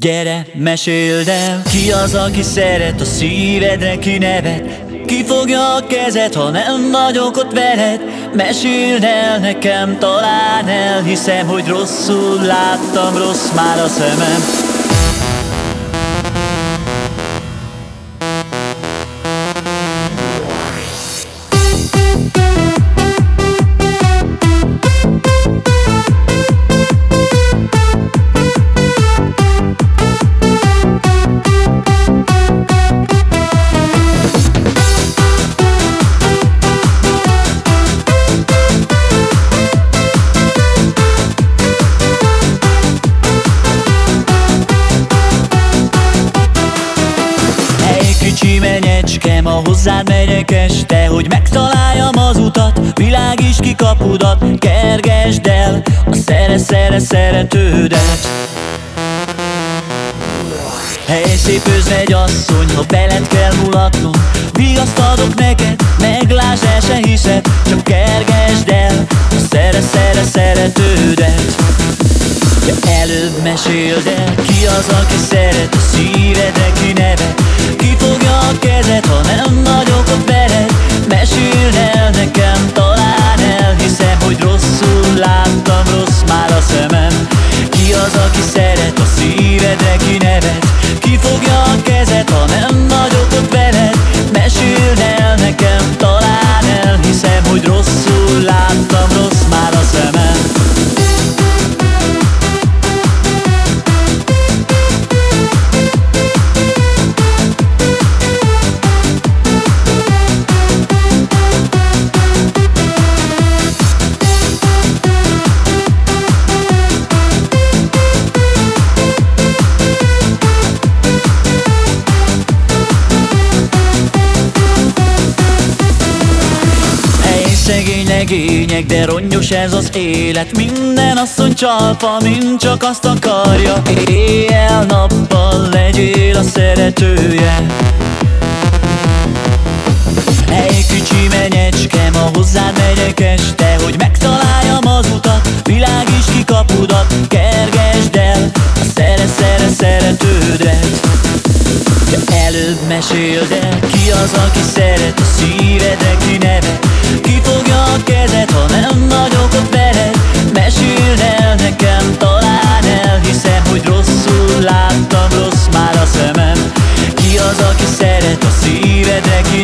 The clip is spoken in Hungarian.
Gyere, meséld el, ki az, aki szeret a szívedre kinevet? Ki fogja a kezed, ha nem vagyok ott veled? Meséld el nekem, talán elhiszem, hogy rosszul láttam, rossz már a szemem kicsi menyecskem, a hozzád megyek este Hogy megtaláljam az utat, világíts ki kapudat Kergesd el a szere-szere szeretődet. Hely, szép özvegy asszony, ha veled kell mulatnom Vigaszt adok neked, meglásd el se hiszed Csak kergesd el a szere-szere szeretődet. Ja, Előbb meséld el, ki az, aki szeret legények, de rongyos ez az élet. Minden asszony csalpa, mint csak azt akarja. Éjjel-nappal legyél a szeretője. Egy kicsi menyecskem, a hozzád megyek este Hogy megtaláljam előbb mesél, de ki az, aki szeret a szívedek mi neve? Ki fogja a kezed, ha nem nagyok ott veled? Meséld el nekem, talán elhiszem, hogy rosszul láttam, rossz már a szemem Ki az, aki szeret a szívedek mi